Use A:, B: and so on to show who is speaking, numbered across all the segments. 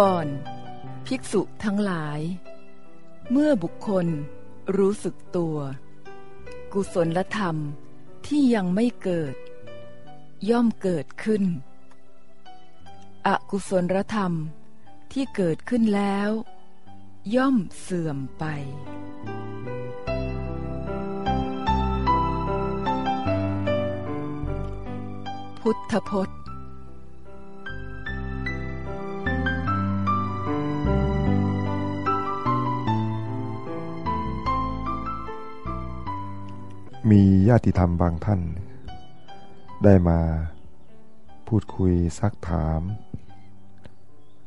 A: ก่อน ภิกษุทั้งหลาย เมื่อบุคคลรู้สึกตัว กุศลธรรมที่ยังไม่เกิด ย่อมเกิดขึ้น อกุศลธรรมที่เกิดขึ้นแล้ว ย่อมเสื่อมไปพุทธพจน์
B: มีญาติธรรมบางท่าน ได้มาพูดคุยซักถาม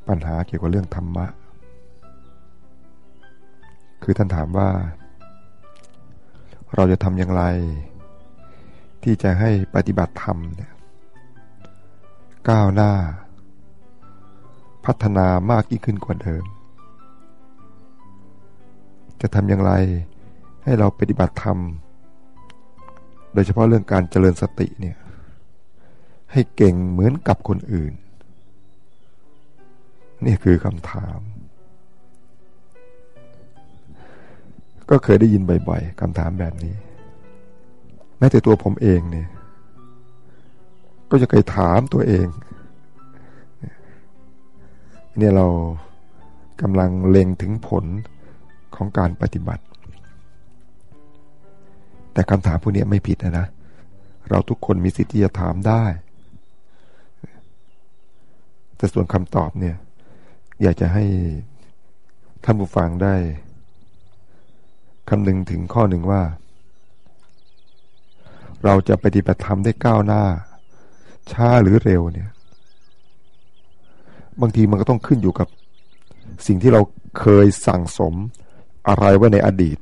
B: ปัญหาเกี่ยวกับเรื่องธรรมะ คือท่านถามว่า เราจะทำอย่างไร ที่จะให้ปฏิบัติธรรมเนี่ยก้าวหน้า พัฒนามากยิ่งขึ้นกว่าเดิม จะทำอย่างไรให้เราปฏิบัติธรรม โดยเฉพาะเรื่องการเจริญสติเนี่ยให้เก่งเหมือนกับคนอื่น นี่คือคำถาม ก็เคยได้ยินบ่อยๆคำถามแบบนี้ แม้แต่ตัวผมเองเนี่ย ก็จะเคยถามตัวเองเนี่ยเรากำลังเล็งถึงผลของการปฏิบัติ แต่คำถามพวกนี้ไม่ผิดนะนะ เราทุกคนมีสิทธิ์ที่จะถามได้ แต่ส่วนคำตอบเนี่ย อยากจะให้ท่านผู้ฟังได้คำนึงถึงข้อหนึ่งว่า เราจะปฏิบัติธรรมได้ก้าวหน้า ช้าหรือเร็วเนี่ย บางทีมันก็ต้องขึ้นอยู่กับ สิ่งที่เราเคยสั่งสมอะไรไว้ในอดีต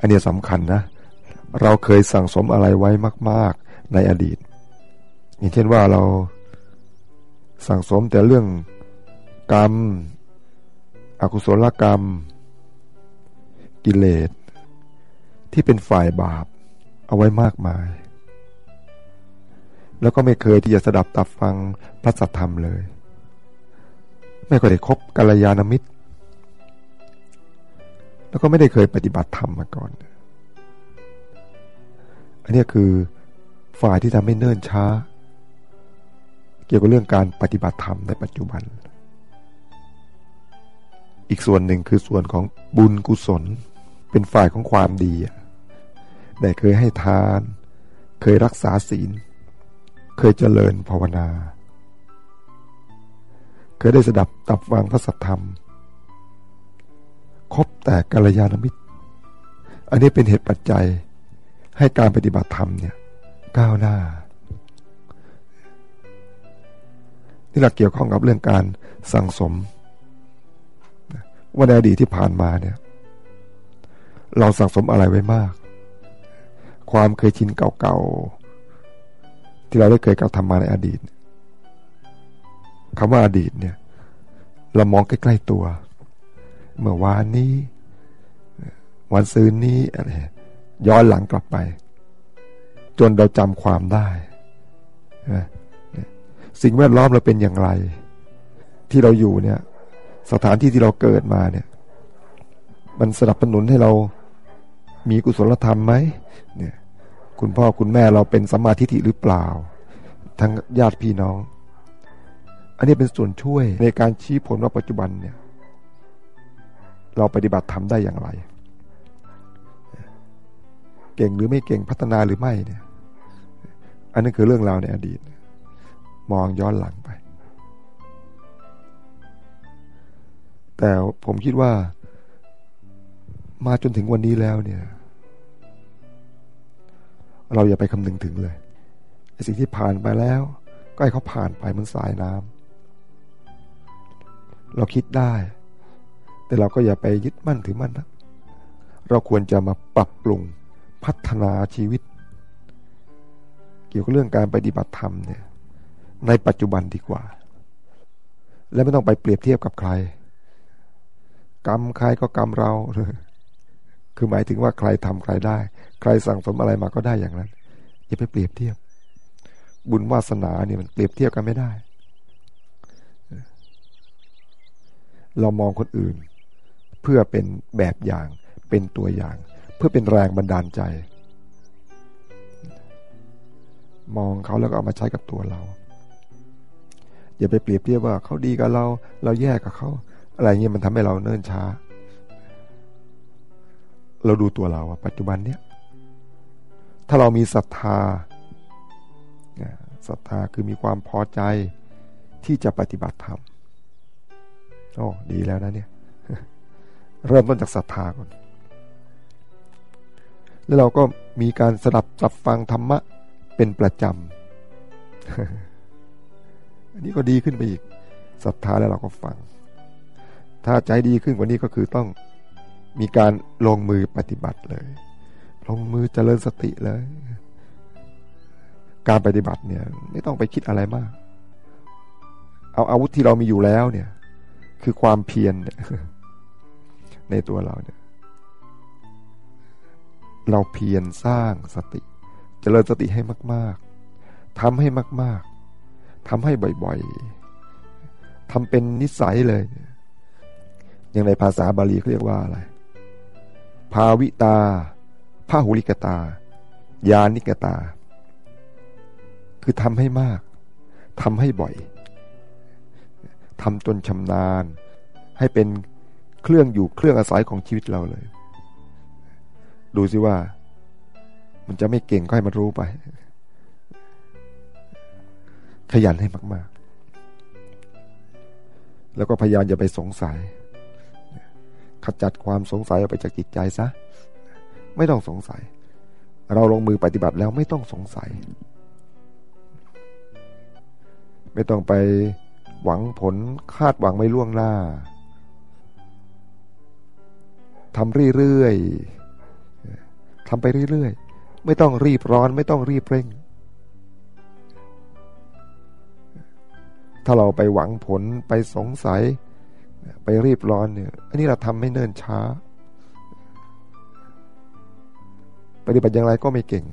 B: อันนี้สำคัญนะ เราเคยสั่งสมอะไรไว้มาก ๆ ในอดีต อย่างเช่นว่าเราสั่งสมแต่เรื่องกรรม อกุศลกรรม กิเลส ที่เป็นฝ่ายบาปเอาไว้มากมาย แล้วก็ไม่เคยที่จะสดับตับฟังพระสัทธรรมเลย ไม่เคยได้คบกัลยาณมิตร แล้วก็ไม่ได้เคยปฏิบัติธรรมมาก่อน อันนี้คือฝ่ายที่ทำให้เนิ่นช้า เกี่ยวกับเรื่องการปฏิบัติธรรมในปัจจุบัน อีกส่วนหนึ่งคือส่วนของบุญกุศล เป็นฝ่ายของความดีได้เคยให้ทาน เคยรักษาศีล เคยเจริญภาวนา เคยได้สดับตับฟังพระสัทธรรม คบแต่กัลยาณมิตร อันนี้เป็นเหตุปัจจัยให้การปฏิบัติธรรมเนี่ยก้าวหน้า นี่เราเกี่ยวข้องกับเรื่องการสั่งสม ว่าในอดีตที่ผ่านมาเนี่ย เราสั่งสมอะไรไว้มาก ความเคยชินเก่าๆ ที่เราได้เคยกระทำมาในอดีตคำว่าอดีตเนี่ย เรามองใกล้ ๆตัว เมื่อวานนี้ วันซืนนี้อะไรย้อนหลังกลับไป จนเราจำความได้สิ่งแวดล้อมเราเป็นอย่างไร ที่เราอยู่เนี่ย สถานที่ที่เราเกิดมาเนี่ย มันสนับสนุนให้เรามีกุศลธรรมไหมเนี่ย คุณพ่อคุณแม่เราเป็นสัมมาทิฏฐิหรือเปล่า ทั้งญาติพี่น้อง อันนี้เป็นส่วนช่วยในการชี้ผลว่าปัจจุบันเนี่ย เราปฏิบัติทำได้อย่างไร เก่งหรือไม่เก่งพัฒนาหรือไม่เนี่ย อันนั้นคือเรื่องราวในอดีต มองย้อนหลังไป แต่ผมคิดว่า มาจนถึงวันนี้แล้วเนี่ย เราอย่าไปคำนึงถึงเลยสิ่งที่ผ่านไปแล้ว ก็ให้เขาผ่านไปเหมือนสายน้ำเราคิดได้ แต่เราก็อย่าไปยึดมั่นถือมั่นนะเราควรจะมาปรับปรุงพัฒนาชีวิต เกี่ยวกับเรื่องการปฏิบัติธรรมเนี่ยในปัจจุบันดีกว่า และไม่ต้องไปเปรียบเทียบกับใคร กรรมใครก็กรรมเราคือหมายถึงว่าใครทำใครได้ ใครสั่งสมอะไรมาก็ได้อย่างนั้นอย่าไปเปรียบเทียบ บุญวาสนาเนี่ยมันเปรียบเทียบกันไม่ได้ เรามองคนอื่น เพื่อเป็นแบบอย่าง เป็นตัวอย่าง เพื่อเป็นแรงบันดาลใจ มองเขาแล้วก็เอามาใช้กับตัวเรา อย่าไปเปรียบเทียบว่าเขาดีกับเรา เราแย่กับเขา อะไรเงี้ยมันทำให้เราเนิ่นช้า เราดูตัวเราปัจจุบันเนี้ยถ้าเรามีศรัทธาศรัทธาคือมีความพอใจที่จะปฏิบัติธรรมโอ้ดีแล้วนะเนี่ย เริ่มต้นจากศรัทธาก่อน แล้วเราก็มีการสดับสับฟังธรรมะเป็นประจำ อันนี้ก็ดีขึ้นไปอีกศรัทธาแล้วเราก็ฟัง ถ้าใจดีขึ้นกว่านี้ก็คือต้องมีการลงมือปฏิบัติเลย ลงมือเจริญสติเลย การปฏิบัติเนี่ย ไม่ต้องไปคิดอะไรมาก เอาอาวุธที่เรามีอยู่แล้วเนี่ย คือความเพียรเนี่ย ในตัวเราเนี่ย เราเพียรสร้างสติจเจริญสติให้มาก ๆทำให้มาก ๆทำให้บ่อยๆทำเป็นนิสัยเลยอย่างในภาษาบาลีเขาเรียกว่าอะไร ภาวิตาพาหุลิกตา ยานิกตา คือทำให้มากทำให้บ่อยทำจนชำนาญ ให้เป็น เครื่องอยู่เครื่องอาศัยของชีวิตเราเลย ดูสิว่า มันจะไม่เก่งก็ให้มันรู้ไป ขยันให้มาก ๆ แล้วก็พยายามอย่าไปสงสัย ขจัดความสงสัยออกไปจากจิตใจซะ ไม่ต้องสงสัย เราลงมือปฏิบัติแล้วไม่ต้องสงสัย ไม่ต้องไปหวังผลคาดหวังไม่ล่วงหน้า ทำเรื่อยๆทำไปเรื่อยๆ ไม่ต้องรีบร้อน ไม่ต้องรีบเร่ง ถ้าเราไปหวังผลไปสงสัย ไปรีบร้อนเนี่ย อันนี้เราทำไม่เนิ่นช้า ปฏิบัติอย่างไรก็ไม่เก่ง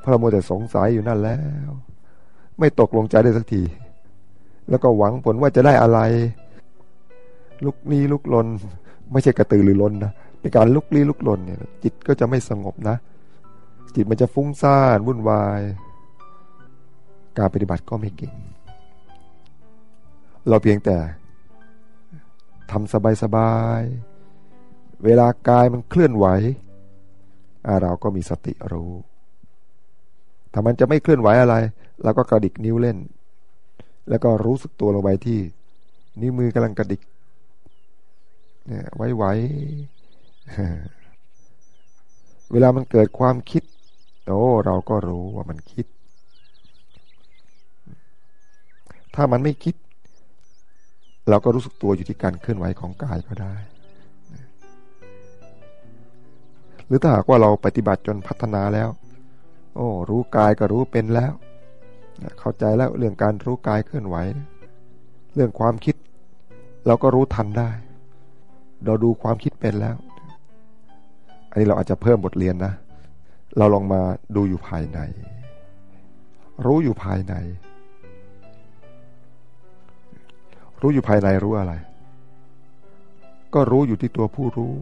B: เพราะเราโมแต่สงสัยอยู่นั่นแล้ว ไม่ตกลงใจได้สักที แล้วก็หวังผลว่าจะได้อะไร ลุกลี้ลุกลน ไม่ใช่กระตือรือร้นนะเป็นการลุกลี้ลุกลนเนี่ย จิตก็จะไม่สงบนะ จิตมันจะฟุ้งซ่านวุ่นวาย การปฏิบัติก็ไม่เก่ง เราเพียงแต่ทำสบายๆ เวลากายมันเคลื่อนไหวเราก็มีสติรู้ ถ้ามันจะไม่เคลื่อนไหวอะไรเราก็กระดิกนิ้วเล่น แล้วก็รู้สึกตัวลงไปที่ นิ้วมือกำลังกระดิก เนี่ยไว้ไว้เวลามันเกิดความคิดโอ้เราก็รู้ว่ามันคิด ถ้ามันไม่คิด เราก็รู้สึกตัวอยู่ที่การเคลื่อนไหวของกายก็ได้ หรือถ้าหากว่าเราปฏิบัติจนพัฒนาแล้ว โอ้รู้กายก็รู้เป็นแล้ว เข้าใจแล้วเรื่องการรู้กายเคลื่อนไหว เรื่องความคิด เราก็รู้ทันได้ เราดูความคิดเป็นแล้ว อันนี้เราอาจจะเพิ่มบทเรียนนะ เราลองมาดูอยู่ภายใน รู้อยู่ภายใน รู้อยู่ภายในรู้อะไร ก็รู้อยู่ที่ตัวผู้รู้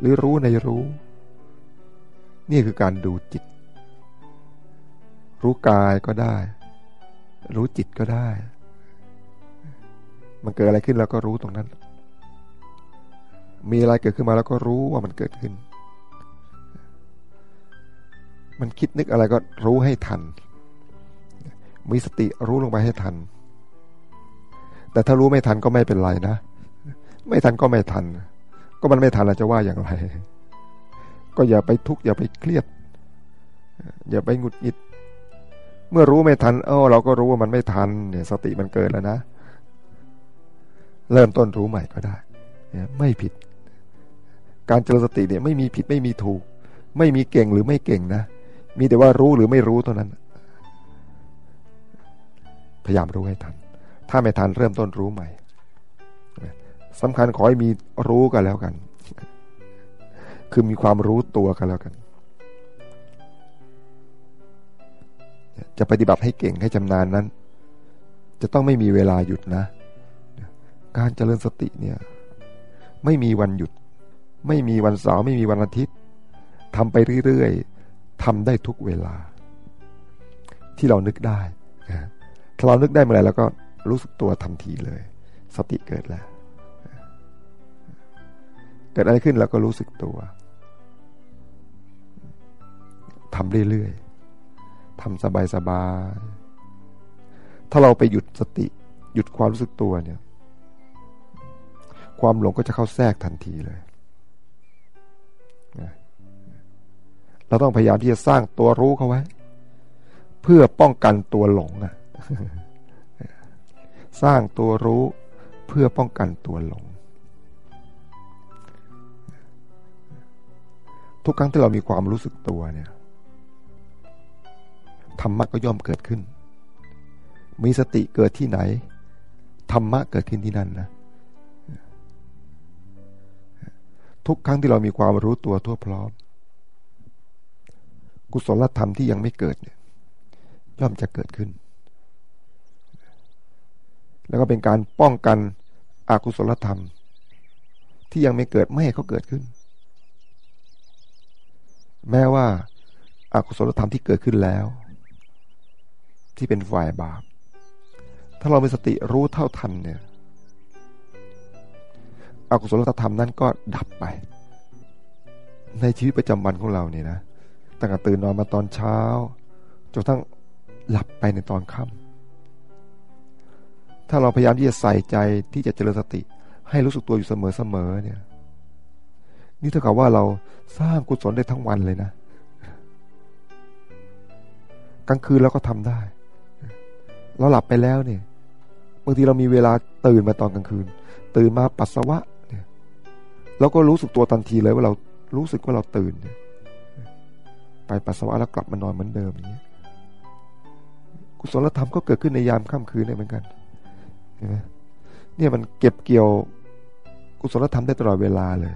B: หรือรู้ในรู้ นี่คือการดูจิต รู้กายก็ได้ รู้จิตก็ได้ มันเกิดอะไรขึ้นแล้วก็รู้ตรงนั้น มีอะไรเกิดขึ้นมาแล้วก็รู้ว่ามันเกิดขึ้น มันคิดนึกอะไรก็รู้ให้ทัน มีสติรู้ลงไปให้ทัน แต่ถ้ารู้ไม่ทันก็ไม่เป็นไรนะ ไม่ทันก็ไม่ทัน ก็มันไม่ทันเราจะว่าอย่างไร ก็อย่าไปทุกข์อย่าไปเครียด อย่าไปหงุดหงิด เมื่อรู้ไม่ทัน เออเราก็รู้ว่ามันไม่ทัน เนี่ย สติมันเกิดแล้วนะ เริ่มต้นรู้ใหม่ก็ได้ไม่ผิด การเจริญสติเนี่ยไม่มีผิดไม่มีถูก ไม่มีเก่งหรือไม่เก่งนะ มีแต่ว่ารู้หรือไม่รู้เท่านั้น พยายามรู้ให้ทัน ถ้าไม่ทันเริ่มต้นรู้ใหม่สำคัญขอให้มีรู้กันแล้วกัน คือมีความรู้ตัวกันแล้วกัน จะปฏิบัติให้เก่งให้ชำนาญนั้น จะต้องไม่มีเวลาหยุดนะ การเจริญสติเนี่ยไม่มีวันหยุด ไม่มีวันเสาร์ไม่มีวันอาทิตย์ทำไปเรื่อยๆทำได้ทุกเวลา ที่เรานึกได้ถ้าเรานึกได้เมื่อไหร่แล้วก็รู้สึกตัวทันทีเลย สติเกิดแล้ว เกิดอะไรขึ้นแล้วก็รู้สึกตัวทำเรื่อยๆทำสบายๆถ้าเราไปหยุดสติ หยุดความรู้สึกตัวเนี่ย ความหลงก็จะเข้าแทรกทันทีเลยเราต้องพยายามที่จะสร้างตัวรู้เข้าไว้ เพื่อป้องกันตัวหลงอะ สร้างตัวรู้เพื่อป้องกันตัวหลง ทุกครั้งที่เรามีความรู้สึกตัวเนี่ยธรรมะก็ย่อมเกิดขึ้น มีสติเกิดที่ไหน ธรรมะเกิดขึ้นที่นั่นนะ ทุกครั้งที่เรามีความรู้ตัวทั่วพร้อม กุศลธรรมที่ยังไม่เกิดเนี่ยย่อมจะเกิดขึ้น แล้วก็เป็นการป้องกันอกุศลธรรม ที่ยังไม่เกิดไม่ให้เขาเกิดขึ้น แม้ว่าอากุศลธรรมที่เกิดขึ้นแล้ว ที่เป็นฝ่ายบาป ถ้าเรามีสติรู้เท่าทันเนี่ย อกุศลธรรมนั้นก็ดับไป ในชีวิตประจำวันของเราเนี่ยนะตั้งแต่ตื่นนอนมาตอนเช้าจนทั้งหลับไปในตอนค่ำถ้าเราพยายามที่จะใส่ใจที่จะเจริญสติ ให้รู้สึกตัวอยู่เสมอๆเนี่ย นี่เท่ากับว่าเราสร้างกุศลได้ทั้งวันเลยนะกลางคืนเราก็ทำได้ เราหลับไปแล้วเนี่ยบางทีเรามีเวลาตื่นมาตอนกลางคืน ตื่นมาปัสสาวะ เราก็รู้สึกตัวทันทีเลยว่าเรารู้สึกว่าเราตื่น ไปปัสสาวะแล้วกลับมานอนเหมือนเดิมอย่างเงี้กุศลธรรมก็เกิดขึ้นในยามค่ำคืนได้เหมือนกันเห็นไหมเนี่ยมันเก็บเกี่ยวกุศลธรรมได้ตลอดเวลาเลย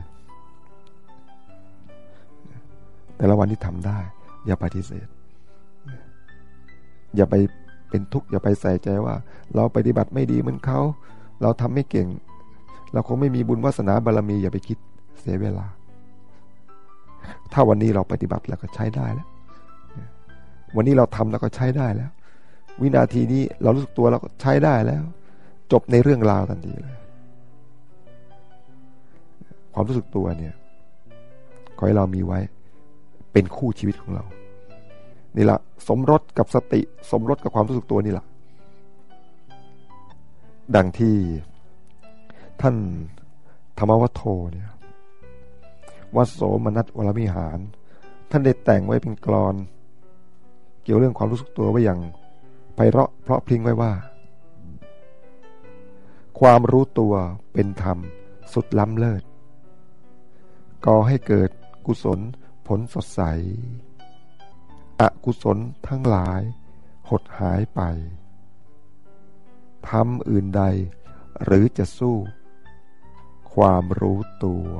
B: แต่ละวันที่ทำได้ อย่าปฏิเสธ อย่าไปเป็นทุกข์อย่าไปใส่ใจว่า เราปฏิบัติไม่ดีเหมือนเขา เราทำไม่เก่ง เราคงไม่มีบุญวาสนาบารรมีอย่าไปคิดเสียเวลา ถ้าวันนี้เราปฏิบัติแล้วก็ใช้ได้แล้ว วันนี้เราทำแล้วก็ใช้ได้แล้ว วินาทีนี้เรารู้สึกตัวเราก็ใช้ได้แล้ว จบในเรื่องราวทันทีเลย ความรู้สึกตัวเนี่ยขอให้เรามีไว้เป็นคู่ชีวิตของเรา นี่ละสมรสกับสติ สมรสกับความรู้สึกตัวนี่แหละดังที่ ท่านธรรมวัฒโธเนี่ยวัดโสมนัตวรมิหาร ท่านได้แต่งไว้เป็นกรอน เกี่ยวเรื่องความรู้สึกตัวไว้อย่างไพเราะเพราะพลิงไว้ว่า ความรู้ตัวเป็นธรรมสุดล้ำเลิศก่อให้เกิดกุศลผลสดใส อกุศลทั้งหลาย หดหายไปทำอื่นใดหรือจะสู้ ความรู้ตัว